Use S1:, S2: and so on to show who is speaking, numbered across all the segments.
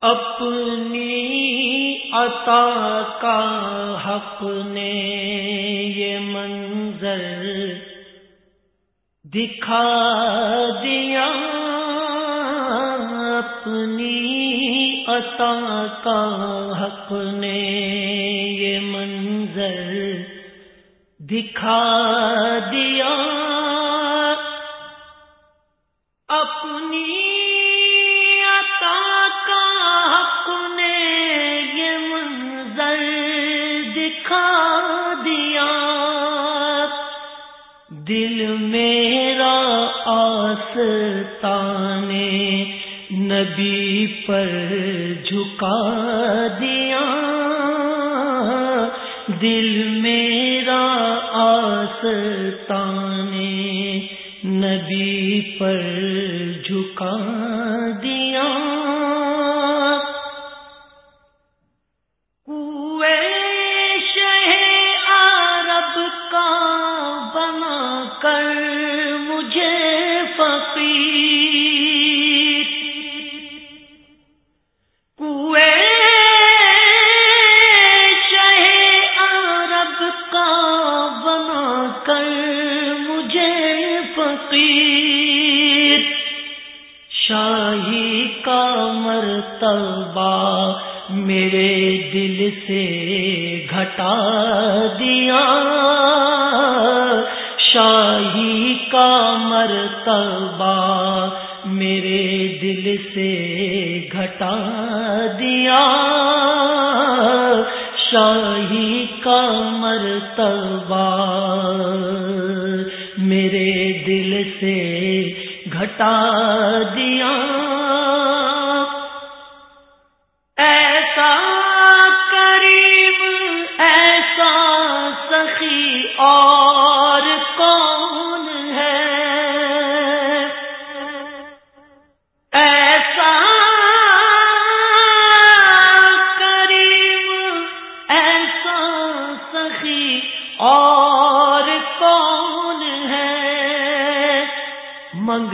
S1: اپنی عطا کا حق نے یہ منظر دکھا دیا۔ اپنی عطا کا حق نے یہ منظر دکھا دیا۔ اپنی دل میرا آستان نبی پر جھکا دیا۔ دل میرا آستان نبی پر جھکا مرتبہ میرے دل سے گھٹا دیا۔ شاہی کا مرتبہ میرے دل سے گھٹا دیا۔ شاہی کا مرتبہ میرے دل سے گھٹا دیا۔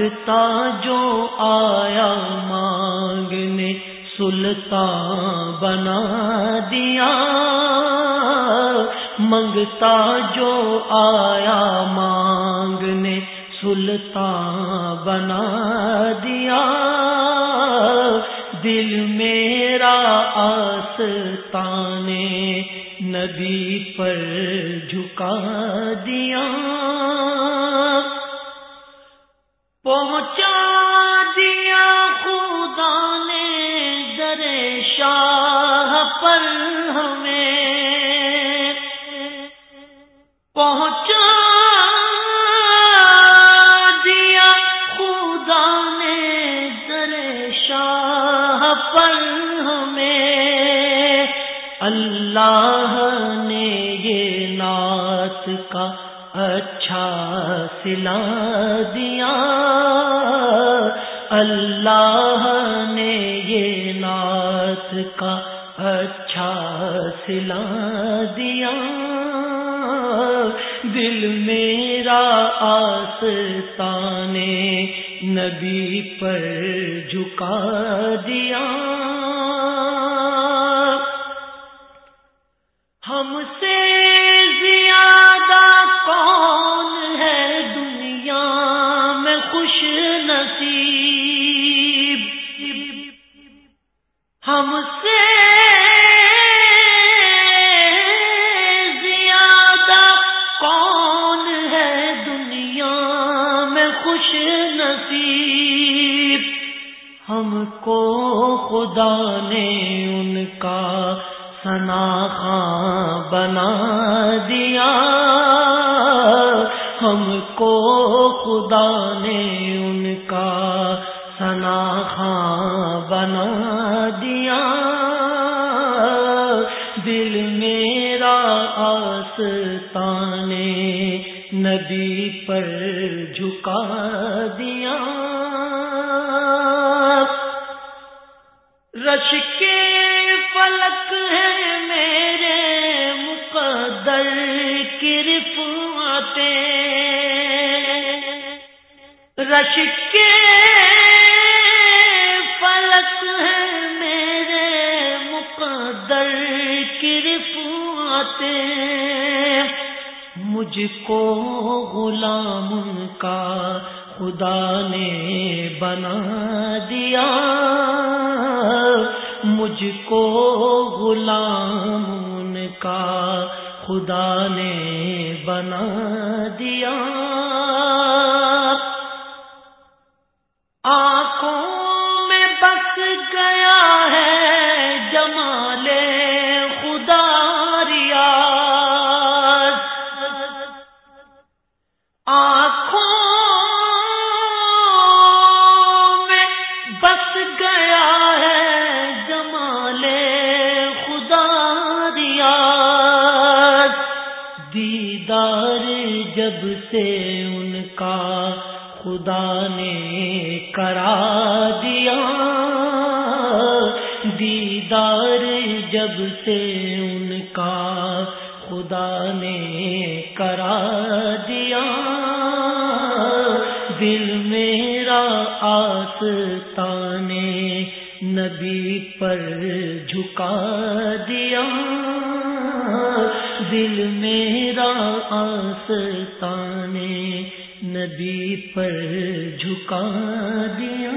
S1: منگتا جو آیا مانگنے، سلطان بنا دیا۔ منگتا جو آیا مانگنے، سلطان بنا دیا۔ دل میرا آستان نبی پر جھکا دیا۔ پہنچا دیا خدا نے در شاہ پر ہمیں اللہ نے یہ نعت کا اچھا سلا دیا۔ اللہ نے یہ نعت کا اچھا سلا دیا۔ دل میرا آستان نبی پر جھکا دیا۔ ہم سے زیادہ کون ہے دنیا میں خوش نصیب؟ نصیب ہم کو خدا نے ان کا سنا بنا دیا۔ ہم کو خدا نے ان کا سناخاں بنا دیا۔ دل میرا آستان ندی پر جھکا دیا۔ رش کے پلک ہے میرے مقدر کرف آتے رش کے پلک ہے میرے مقدر کرف آتے مجھ کو غلام کا خدا نے بنا دیا۔ مجھ کو غلام کا خدا نے بنا دیا۔ آ جب سے ان کا خدا نے کرا دیا۔ دیدار جب سے ان کا خدا نے کرا دیا۔ دل میرا آستا نے نبی پر جھکا دیا۔ دل میرا آستا نے نبی پر جھکا دیا۔